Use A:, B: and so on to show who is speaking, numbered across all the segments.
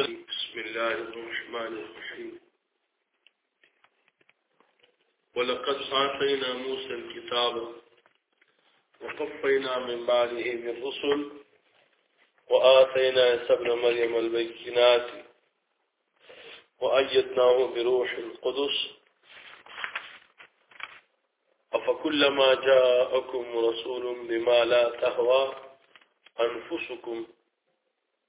A: الله الرحمن الرحيم ولقد آتينا موسى الكتاب وقفينا من بعده بالرسل وآتينا سبن ابن مريم البينات وأيدناه بروح القدس أفكلما جاءكم رسول بما لا تهوى أنفسكم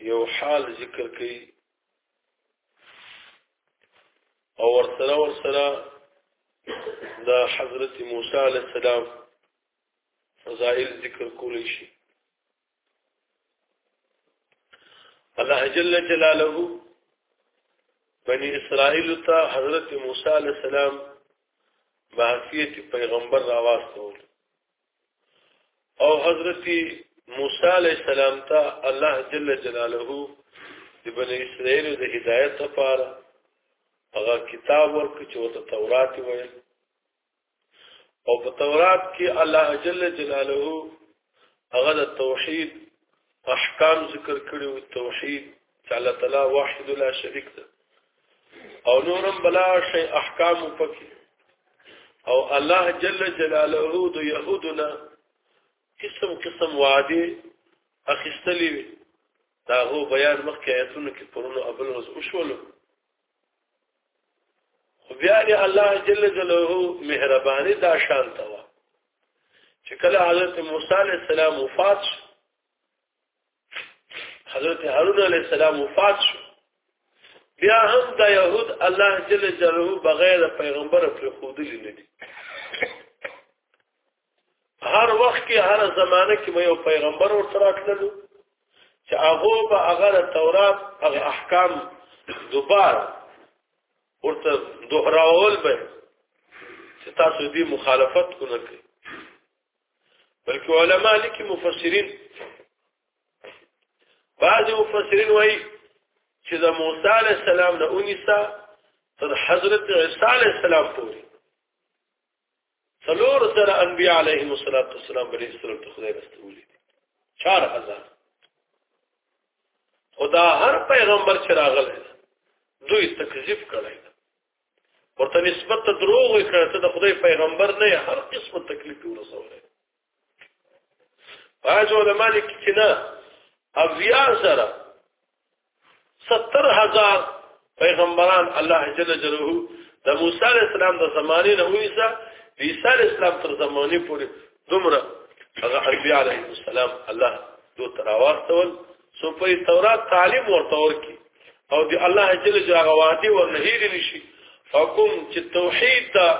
A: یو حال ذکر کوي او ورسره ورسره دا حضرت موسی علی السلام فضائل ذکر کولی شي الله جل جلاله بني اسرائیل ته حضرت موسی علی السلام بحثیت پیغمبر راواستول او حضرت موسی علیہ السلام ته الله جل جلاله د بنی اسرائیل د هدایت لپاره هغه کتاب ورک چې ورته تورات ویل او په تورات کې الله جل جلاله هغه د توحید احکام ذکر کړي او توحید چې الله تعالی واحد لا شریک ده او نورم بلا شی احکام پکې او الله جل جلاله د يهودنا قسم قسم وعده اخستلی وي دا هو بیان مخکې آیتونو کې پرونو ابل ورځ وشولو بیا دې الله جل جلاله مهرباني دا شان ته وا چې کله حضرت موسی عليه السلام وفات شو حضرت هارون عليه السلام وفات شو بیا هم د يهود الله جل جلاله بغیر پیغمبر پر خودلی نه دي هر وخت کې هر زمانه کې یو پیغمبر ورته راتللو چې هغه به هغه تورات هغه احکام دوباره ورته دوهراول به چې تاسو دې مخالفت کو نه کوي بلکې علما لیکي مفسرین بعض مفسرین وایي چې د موسی علی السلام نه اونیسا تر حضرت عیسی علی السلام پورې څلور زره انبیاء علیهم الصلاۃ والسلام بری سره ته خدای رسولي 4000 خدا هر پیغمبر چې راغلی دوی تکذیب کړی ورته نسبت ته دروغ وکړه ته د خدای پیغمبر نه هر قسم تکلیف ورسوله باج علماء لیکي چې نه اویا زره ستر هزار پیغمبران الله جل جلاله د موسی علی السلام د زمانه نه ویسا د عیسی علی السلام تر زمانه پورې دومره هغه انبیاء علیه السلام الله دو تراوستول سو په تورات تعلیم ورته ورکی او دی الله جل جلاله وعده ورنهیر نشي حکم چې توحید ته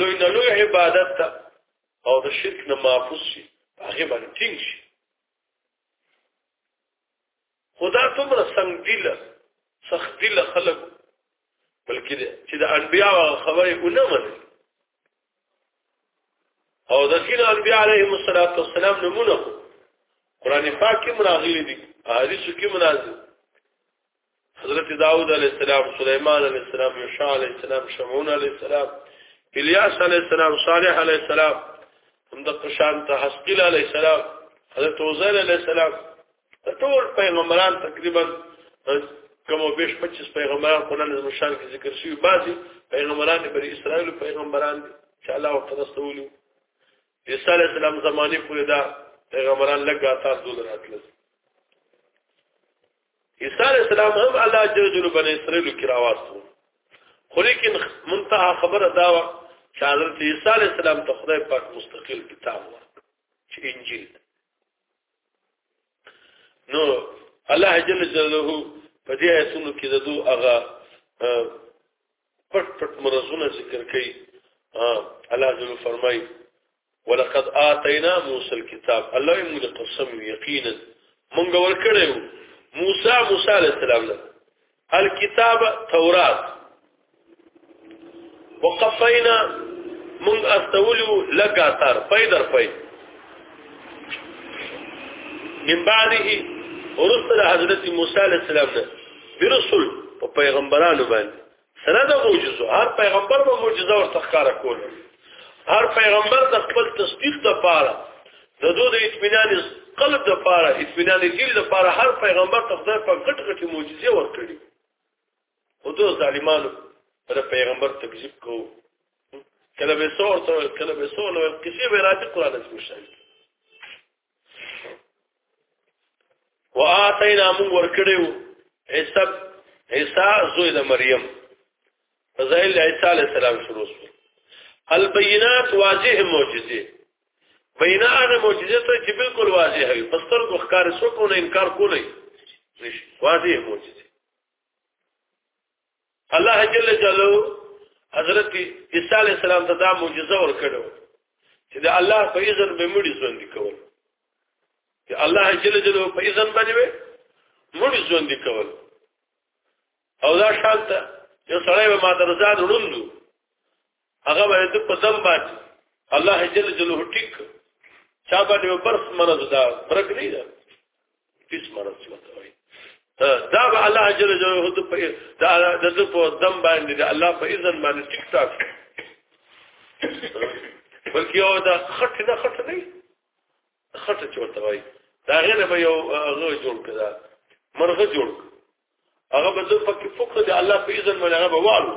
A: لوی نه لوی عبادت ته او د شرک نه محفوظ شي هغه باندې ټینګ شي خدا تمره څنګه دیله سخت دیله خلک بلکې چې د انبیا خبره ونه مني او د سین انبیا علیهم الصلاۃ والسلام نمونه قران پاک کې مراغلي دي حدیث کې منازل حضرت داود علیہ السلام سلیمان علیہ السلام یوشع علیہ السلام شمعون علیہ السلام الیاس علیہ السلام صالح علیہ السلام هم د قشان ته حسقیل علیہ السلام حضرت عزیر علیہ السلام ټول پیغمبران تقریبا کوم بیش 25 پیغمبران قرآن د مشان کې ذکر شوی بعضی پیغمبران بری اسرائیل پیغمبران دي چې الله وتعالى عیسی علیہ السلام زمانه پورې دا پیغمبران لګا تاسو دل راتلل عیسی علیہ السلام هم الله جل جلاله بن اسرائیل کې راوستو خو لیکن منتها خبره دا و چې حضرت عیسی علیہ السلام ته خدای پاک مستقل کتاب ورکړ چې انجیل نو الله جل جلاله په دې آیتونو کې د دوه هغه پټ پټ مرزونه ذکر کوي الله جل فرمایي ولقد آتینا موسی الكتاب الله یې موږ قسم یقینا موږ ورکړو موسی موسی علی السلام له الكتاب تورات وقفینا موږ استولو لګاتار پیدر پي من بعده ورسل حضرت موسی علی السلام نه برسل په پیغمبرانو باندې سره د معجزو هر پیغمبر به معجزه او تخکار کول هر پیغمبر د خپل تصدیق د پاره د دوه د اطمینان قلب د پاره اطمینان دل د پاره هر پیغمبر ته خدای په غټ غټ معجزه ورکړي خو دوه ظالمانو پر پیغمبر تکذیب کوو کله به سور ته کله به سور نو کسی به راځي قران ته مشاهده وآتینا موږ ورکړیو عیسی عیسی زوی د مریم فضائل عیسی علی السلام شروع شو البینات واضح معجزه بینا هغه معجزه ته چې بالکل واضح وي پستر کو ښکار سو کو نه انکار کولای نشي واضح معجزه الله جل جلاله حضرت عیسی علی السلام ته دا معجزه ورکړو چې د الله په اذن به مړي ژوند کول چې الله جل جلاله په اذن باندې مړي ژوند کول او دا شانته یو سړی به ما درځان وړوندو هغه باید په ځم باندې الله جل جلاله ټیک چا باندې برس مرز دا برګ نه ده پیس مرز څه وایي دا به الله جل جلاله د په دا د په ځم باندې د الله په اذن باندې ټیک ټاک بلکې یو دا خټ نه خټ نه خټ چورته وایي دا غیر به یو غو جوړ کړه مرغه جوړ کړه هغه به زه پکې فکر د الله په اذن باندې هغه به والو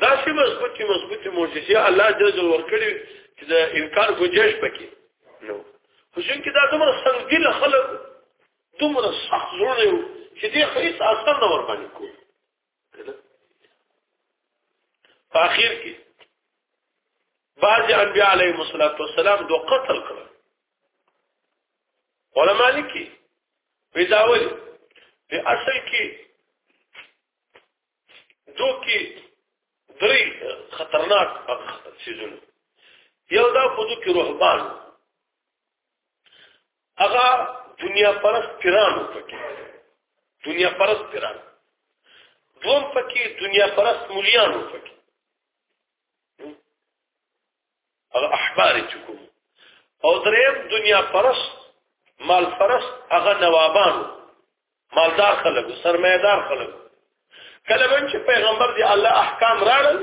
A: دا چې مضبوطی مضبوطی معجزه الله جل جلاله ورکړي چې د انکار گنجائش پکې نو خو څنګه دا دومره سنگین خلک دومره سخت زړه چې دې خیس اثر نه ور باندې کوي په اخر کې بعض انبیاء علیهم الصلاۃ والسلام دو قتل کړل علما لیکي ویداول په اصل کې دو کې درې خطرناک سيزونه یو دا په دو کې روحبان هغه دنیا پرست پیرانو پکې دنیا پرست پیران دوم پکې دنیا پرست مليانو پکې هغه احبار چې کوم او دریم دنیا پرست مال پرست هغه نوابانو مالدار خلک سرمایدار خلک کله به چې پیغمبر دی الله احکام راړل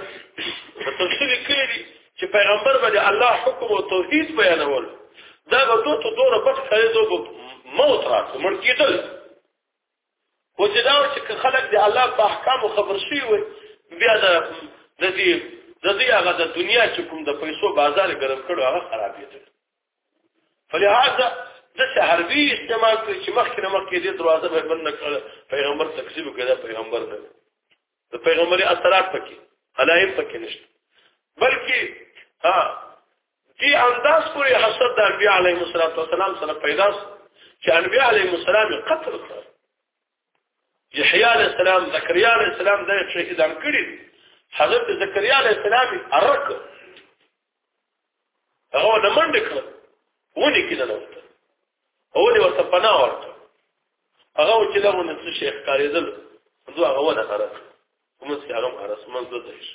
A: په تفصیل کې دي چې پیغمبر باندې الله حکم او توحید بیانول دا به دوه ته دوه پټ کړي دوه موت راځي مړ کېدل او چې دا چې خلک دی الله په احکام خبر شي وي بیا د دې د دې هغه د دنیا چې کوم د پیسو بازار ګرم کړو هغه خرابېږي فلهذا د حربي استعمال کوي چې مخکې نه مخکې دې دروازه به بند کړ پیغمبر تکذیب کړه پیغمبر نه د پیغمبري اثرات پکې علائم پکې نشته بلکې ها دې انداز پورې حسد د انبیاء علیهم السلام سره پیدا چې انبیاء علیهم السلام قتل کړ یحیی علیه السلام زکریا علیه السلام د شهیدان کړي حضرت زکریا علیه السلام ارک هغه د منډه کړ ونی کې نه وته او دې ورته پناه ورته هغه چې له مونږ څخه شیخ کاریدل نو هغه ونه هرس کوم څه هغه هرس مونږ ته ځي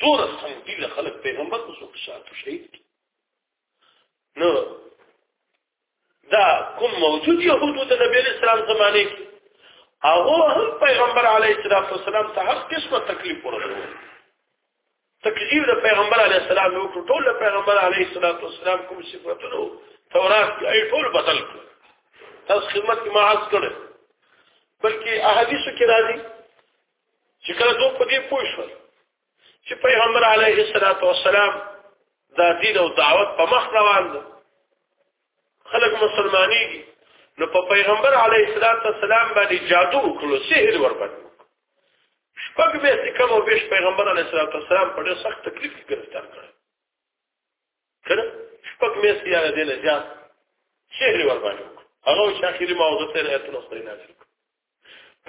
A: ټول څنګه دي خلک پیغمبر کو څو شاته شهید نو دا کوم موجود يهودو د نبی اسلام زمانه کې هغه هم پیغمبر علی السلام ته هر قسمه تکلیف ورکړو تکلیف د پیغمبر علی السلام یو ټول پیغمبر علی السلام کوم صفاتونو تورات کې ای ټول بدل کړ تاسو خدمت کې معاص کړ بلکې احادیث کې راځي چې کله دوی په دې پوه شول چې پیغمبر علیه الصلاۃ والسلام دا دین او دعوت په مخ روان دي خلک مسلمانۍ دي نو په پیغمبر علیه الصلاۃ والسلام باندې جادو وکړو سحر ور باندې شپږ به کم او بیش پیغمبر علیه الصلاۃ والسلام په ډېر سخت تکلیف کې گرفتار کړ کړه شپږ مې سیاره دي نه ځه سحر ور باندې هغه شاخري موضوع ته راځي نو ستري نازل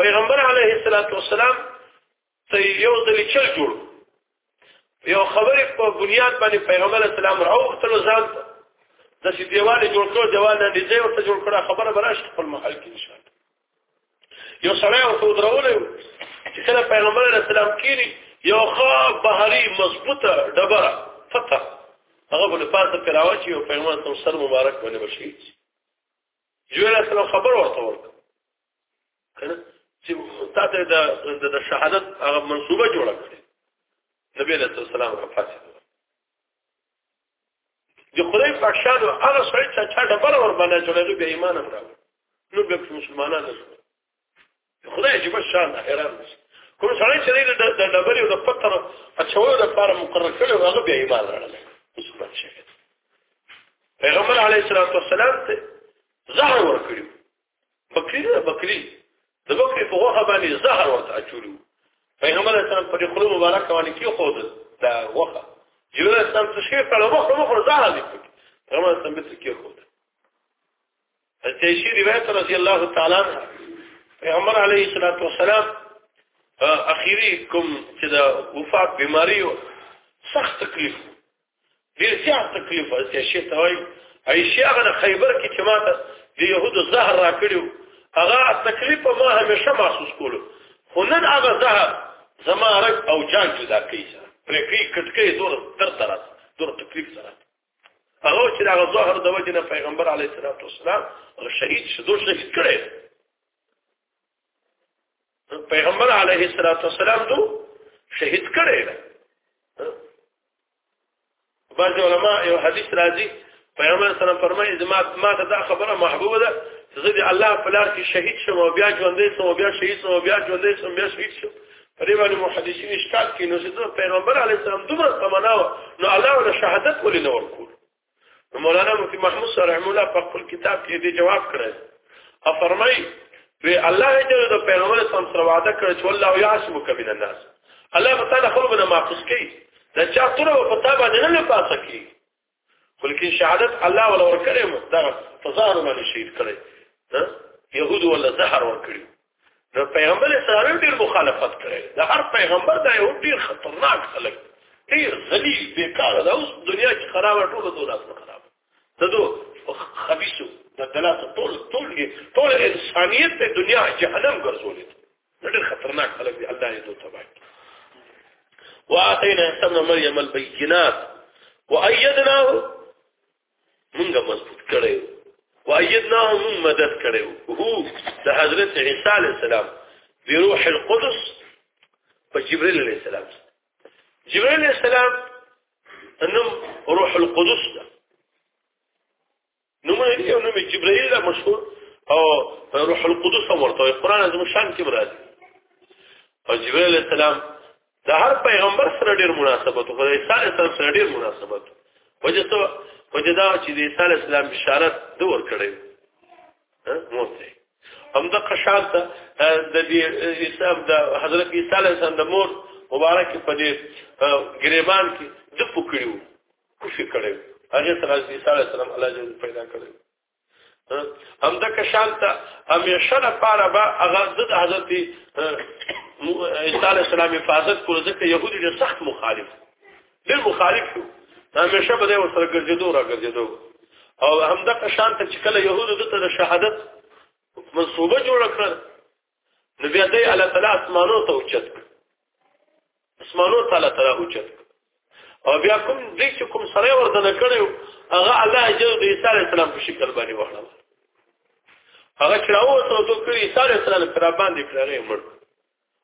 A: پیغمبر علیه الصلاۃ والسلام ته یو ځل چل جوړ یو خبره په بنیاد باندې پیغمبر اسلام راوختلو ځان د سې دیواله جوړ کړو دیوال نه دی ځای ورته جوړ کړه خبره براش خپل محل کې نشه یو سړی ورته درول چې کله پیغمبر اسلام کېری یو خا بهري مضبوطه ډبره فتح هغه بل پاسه کراوچی او پیغمبر سم سر مبارک باندې بشي جبريل عليه السلام خبر ورته ورکړ کنه چې تاسو د د شهادت هغه منصوبه جوړه کړې نبی عليه السلام راپاتې د خدای په شان هغه سړی چې چا ډبر ور باندې جوړېږي به ایمان راوړي نو به مسلمانان شو خدای چې بس شان حیران شي کوم سړی چې د ډبرې او د پتر اچولو لپاره مقرر کړي هغه بیا ایمان راړل مثبت شي پیغمبر علیه الصلاۃ والسلام ته زهر ورکړي بکری نه بکری د بکری په غوخه باندې زهر ورته اچولو پیغمبر اسلام په خپل مبارک باندې کې خو دا غوخه جبرئیل اسلام څه شي په غوخه مخ زهر دی پیغمبر اسلام به څه کې خو تیشی روایت رضی الله تعالی عنہ پیغمبر علیه الصلاۃ والسلام اخیری کوم چې دا وفات بیماری او سخت تکلیف ډیر زیات تکلیف او تیشی ته وای عائشہ هغه خیبر کې چې ماته د يهودو زهر را کړیو هغه تکلیف ما همیشه محسوس کولو خو نن هغه زهر زما رګ او جان جدا کوي پرې کې کټکې دور تر تر دور تکلیف سره هغه چې دا ظاهر د وجه نه پیغمبر علیه الصلاۃ والسلام شهید شدو شهید کړي پیغمبر علیه الصلاۃ والسلام دو شهید کړي بعض علماء یو حدیث راځي پیغمبر صلی الله فرمایي زما ما دا خبره محبوب ده زه دې الله په لار کې شهید شوم او بیا ژوندې شوم او بیا شهید شوم او بیا ژوندې شوم بیا شهید شوم په دې باندې محدثین اشکال کوي نو چې د پیغمبر علی السلام دومره تمنا و نو الله ولا شهادت ولې نه ورکول نو مولانا مفتی محمود صالح مولا په خپل کتاب کې دې جواب کړی او فرمای وی الله جل د پیغمبر صلی الله علیه وسلم وعده کړ چې الله یعصمک من الناس الله تعالی خپل بنا معقوس کوي دا چا تر په تابع نه نه پاسه کوي بلکې شهادت الله ولا ور کړې مو دا فزار باندې شهید کړي يهود ولا زهر ور کړی د پیغمبر اسلام ډیر مخالفت کړي د هر پیغمبر دا یو ډیر خطرناک خلک ډیر ذلیل بیکاره دا اوس دنیا کې خراب ټول دور اصل خراب ته دو خبيسو د دلاسه ټول ټول ټول انسانيت ته دنیا جهنم ګرځولې ډېر خطرناک خلک دي الله یې دوی تباہ کړي واعطينا ابن مريم البينات وايدناه موږ مضبوط کړو وايدناه موږ مدد کړو هو د حضرت عيسى عليه السلام بروح القدس په جبريل عليه السلام جبريل عليه السلام انم روح القدس ده نومونه دي او نوم جبرائیل دا مشهور او روح القدس هم ورته قرآن از مشان کې مراد او جبرائیل علیہ السلام د هر پیغمبر سره ډیر مناسبت او د عیسی علیہ السلام سره ډیر مناسبت وجه څه وجه دا چې د عیسی علیہ السلام بشارت د ور کړی موته هم د قشان ته د عیسی د حضرت عیسی علیہ السلام د مور مبارک په دې ګریبان کې د پکړیو کوشش کړي هغه سره عیسی علی السلام الله جل پیدا کړي هم د کشان ته همیشه لپاره به هغه د حضرت عیسی علی السلام حفاظت کول ځکه يهودي د سخت مخالف ډېر مخالف شو همیشه به د وسره ګرځېدو را ګرځېدو او هم د کشان ته چې کله يهودو د شهادت منصوبه جوړ کړل نو بیا دې الله تعالی اسمانو ته اوچت اسمانو ته الله تعالی اوچت او بیا کوم دې چې کوم سره وردن کړو هغه الله جل د عیسی علی السلام په شکل باندې وحړل هغه چې راو ته دوه کړی عیسی علی السلام پر باندې کړغه مړ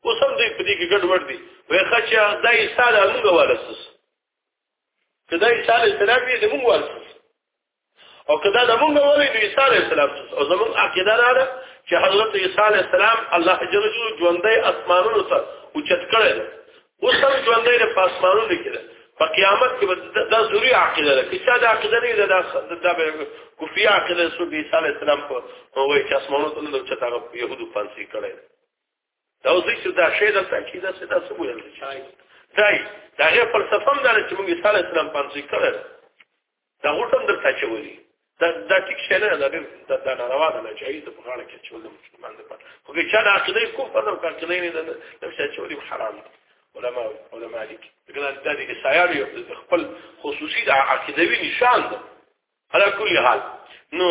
A: اوس هم دې په دې کې ګډ وډ دي وای خچا د عیسی علی موږ ولسس کدا عیسی علی السلام یې موږ ولسس او کدا د موږ ولې د عیسی علی السلام او زموږ عقیده دا ده چې حضرت عیسی علی السلام الله جل جلاله ژوندۍ اسمانونو ته اوچت کړی اوس هم ژوندۍ د پاسمانونو کې ده په قیامت کې دا ضروري عقیده ده چې دا عقیده نه ده دا به کوفی عقیده سو عیسی علی السلام په وایي چې اسمانونو ته نو چې هغه يهودو پانسي کړی دا اوس چې دا شی د تاکید څه دا څه ویل شي دای دا هغه فلسفه هم دار چې موږ صلی الله علیه وسلم باندې کړل دا غوټم د تاچولي دا دا ټیک شی نه دا دا دا ناروا ده چې ایزه په غاړه کې چې ولې مسلمان ده خو کې چا د عقیده کفر او عقیده نه ده نو چې چې ولې حرام علماء علماء دي ګلان د دې سایاري خپل خصوصي د عقیدوي نشان ده على كل حال نو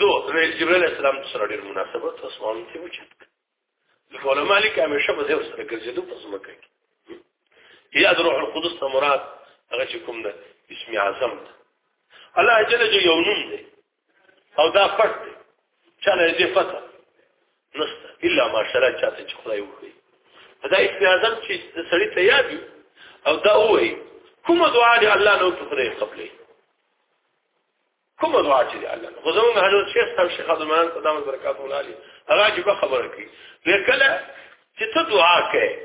A: دو جبريل السلام سره ډیر مناسبت اسمان کې وچت ځکه علماء لیک همیشه په دې سره ګرځېدو په ځمکه کې یا روح القدس ته مراد هغه چې کوم ده اسم اعظم ده الله جل جلاله یو نوم دی او دا پټ دی چا نه دې پته نشته الا ماشاءالله چاته چې خدای وکړي دا اسم اعظم چې سړی ته یادي او دا وایي کومه دعا دی الله نو ته پرې قبلې کومه دعا چې دی الله نو زموږ حضرت شیخ صاحب شیخ عدمان قدام برکات الله علی هغه چې په خبره کوي لیکله چې ته دعا کوي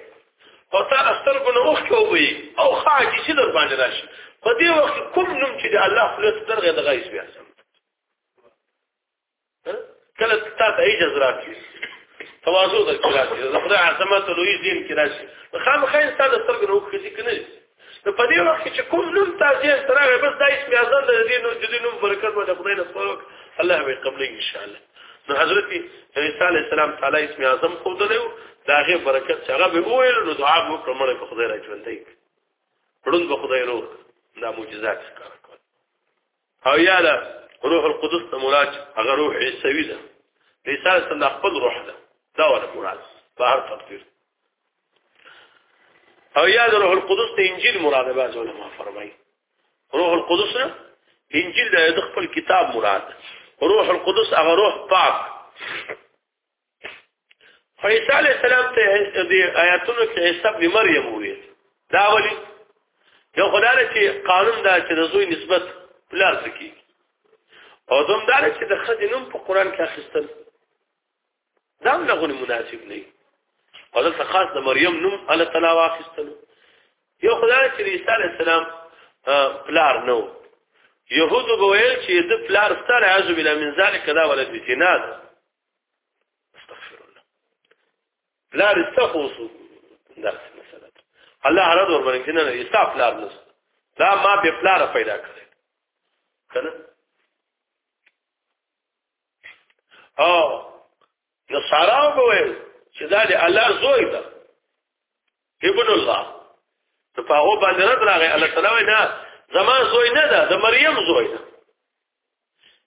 A: او تا استر کو نو وخت کوي او خاجي چې در باندې راشي په دې وخت کوم نوم چې دی الله خپل سترګې دغه اسم اعظم کله تا ته اجازه راکړي تواضع د کراچي د خدای عظمت او لوی دین کراچي خامخا انسان د سترګو نه وکړي کنه نو په دې وخت کې چې کوم نوم تازه ترغه بس دا اسم اعظم د دې نو د دې نوم برکت باندې خدای نه سپارو الله به قبلې ان شاء الله نو حضرت عیسی علی السلام تعالی اسم اعظم خو دلو دا غي برکت چې هغه به وویل نو دعا مو کومه په خدای راځوندې پړون په خدای روح دا معجزات ښکاره او یا له روح القدس ته مراد هغه روح عیسوي ده عیسی سره خپل روح ده دا ولا مراد په هر تفسیر او یا د روح القدس ته انجیل مراد به ځول ما فرمایي روح القدس انجیل د خپل کتاب مراد روح القدس هغه روح پاک فیصل علیہ السلام ته د آیاتونو کې عیسی ابن مریم وې دا ولی یو خدای چې قانون دا چې د زوی نسبت پلار سکی او دوم دا چې د خدای نوم په قران کې اخیستل دا هم لغون مناسب نه او دا خاص د مریم نوم الله تعالی واخیستل یو خدای چې عیسی علی السلام پلار نو يهودو به ویل چې د پلار ستاره اعوذ بالله من ذلک دا ولا د جناد استغفر الله پلار استخوصو دا مثلا الله رد ور باندې نه عیسی پلار نو دا ما به پلار پیدا کړی کنه او نصارا به ویل چې دا د الله زوی ده ابن الله ته په هغه باندې رد راغی الله تعالی نه زما زوی نه ده د مریم زوی ده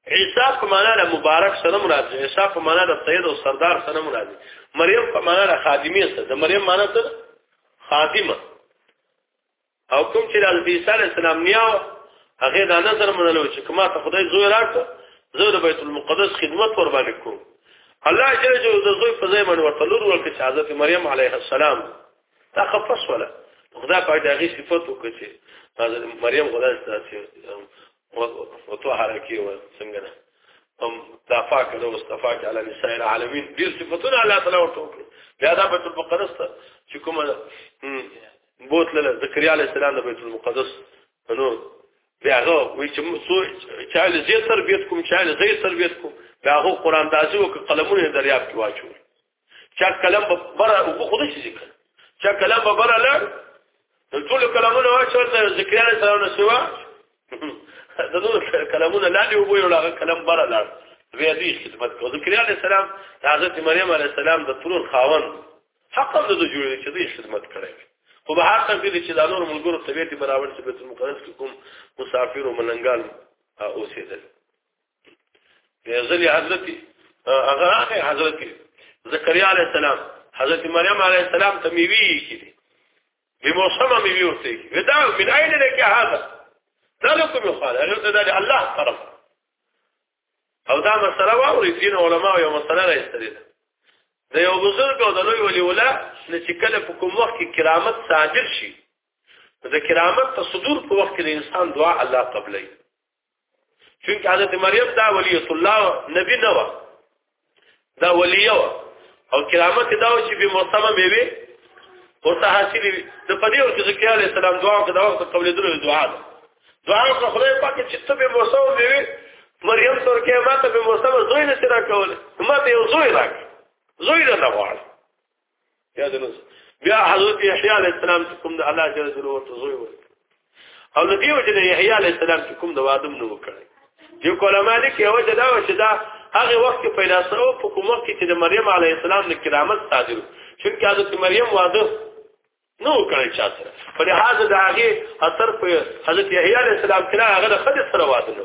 A: عیسی په معنا د مبارک سره مراد دی عیسی په معنا د سید او سردار سره مراد دی مریم په معنا د خادمه سره د مریم معنا څه خادمه او کوم چې د عیسی علی السلام نیاو هغه دا نظر منلو چې کما ته خدای زوی راکړ زه د بیت المقدس خدمت ور باندې کوم الله جل جلاله د زوی په ځای باندې ورته لور ورکړ چې حضرت مریم علیه السلام تا خفص ولا خدا په دې هغه صفات وکړي چې حضرت مریم غلا ستاسو او تو حرکه و څنګه نه هم تافاک له واستفاق علی نساء العالمین دې صفاتونه الله تعالی ورته وکړي بیا دا بیت المقدس ته چې کومه بوتله زکریا علی السلام د بیت المقدس نور بیا هغه وی چې څو چاله زی تربیت کوم چاله زی تربیت کوم بیا هغه قران دازي او قلمونه دریاب کې واچو چا کلم په بره او خود شي ذکر چا کلم په بره لړ ټول کلمونه واچو ته ذکر الله سلام نشوا د نور کلمونه لاندې وبو یو هغه کلم بره لړ بیا دې خدمت کو ذکر الله سلام حضرت مریم علی السلام د ترور خاون حق هم د جوړې چې دې خدمت کړی وي خو به هر څه دې چې د نور ملګرو طبيعت برابر چې بیت المقدس کې کوم مسافر او ملنګال اوسېدل غزل حضرت هغه هغه حضرت زکریا علی السلام حضرت مریم علی السلام ته میوي کړي به موسمه میوي ورته ودا من اين لك هذا ذلكم يقال هل ده الله طرف او دا مسله واوري دین علما یو مسله راځي د یو بزرګ او د لوی ولی ولا نه چې کله په کوم وخت کې کرامت صادر شي د کرامت تصدور په وخت کې د انسان دعا الله قبلې چونکه حضرت مریم دا ولیت الله نبی نه و دا ولیو او کرامت دا چې به موسمه به وي او ته حاصل وي د پدې او چې کېاله السلام دعا او دعا او قبول درو دعا ده دعا او خدای پاک چې ته به موسمه به وي مریم تر کې ما ته به موسمه زوی نه تر کوله ما ته یو زوی راک زوی نه غواړي یاد نه بیا حضرت یحیی علیه السلام چې کوم د الله جل جلاله ورته زوی و او د دې وجه د یحیی علیه السلام چې کوم د وادم نه وکړي یو کلمه دې کې وجه دا و چې دا هغه وخت کې پیدا سو په کوم وخت کې چې د مریم علیه السلام د کرامت صادرو چې حضرت مریم واده نو کړی چا سره په لحاظ د هغه اثر په حضرت یحیی علیه السلام کې هغه د خدای سره واده نه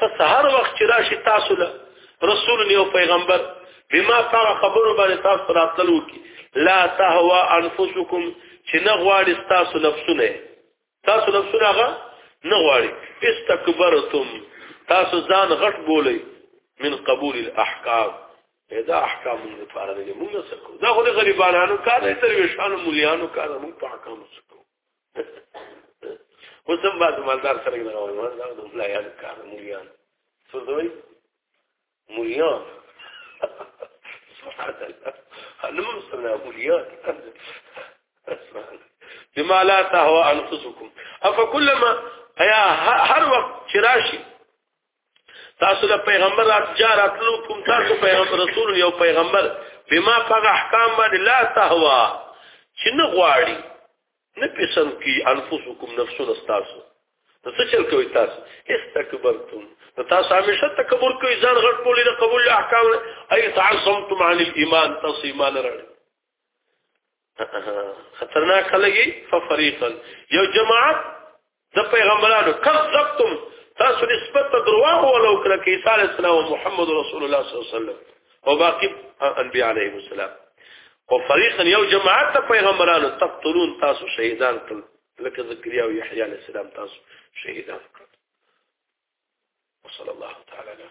A: فسهر وخت چې راشي تاسو له رسول یو پیغمبر بما پاغه خبرو باندې تاسو راتلو کی لا تهوا انفسکم چې نه غواړي تاسو نفسونه تاسو نفسونه هغه نه غواړي استکبرتم تاسو ځان غټ بولئ من قبول الاحکام دا احکام موږ لپاره دي موږ سکو دا خو د غریبانو کار دی درویشانو مليانو کار موږ په احکام سکو اوس هم بعض مالدار سره نه غواړي مالدار د خپل یاد کار مليان څه دوی مليان سبحان الله انا مسلم مليان بما لا تهوى انفسكم افكلما هر وقت چراشي تاسو د پیغمبر اتجار اتلو کوم تاسو پیغمبر رسول یو پیغمبر بما فغ احکام باندې لا تهوا چې نه غواړي نه پسند کی انفسکم نفسون استاسو نو څه چل کوي تاسو استکبرتم نو تاسو همیشه تکبر کوي ځان غټ بولی د قبول احکام اي تعصمتم عن الايمان تاسو ایمان راړي خطرناک خلګي ففريقا یو جماعت د پیغمبرانو کذبتم تاسو نسبت ته درواغ ولو کړه کې عیسی علی السلام او محمد رسول الله صلی الله علیه وسلم او باقی انبیاء علیهم السلام او فريقا یو جماعت ته پیغمبرانو تقتلون تاسو شهیدان کړ لکه زکریا او یحیی علی السلام تاسو شهیدان کړ وصلی الله تعالی علیه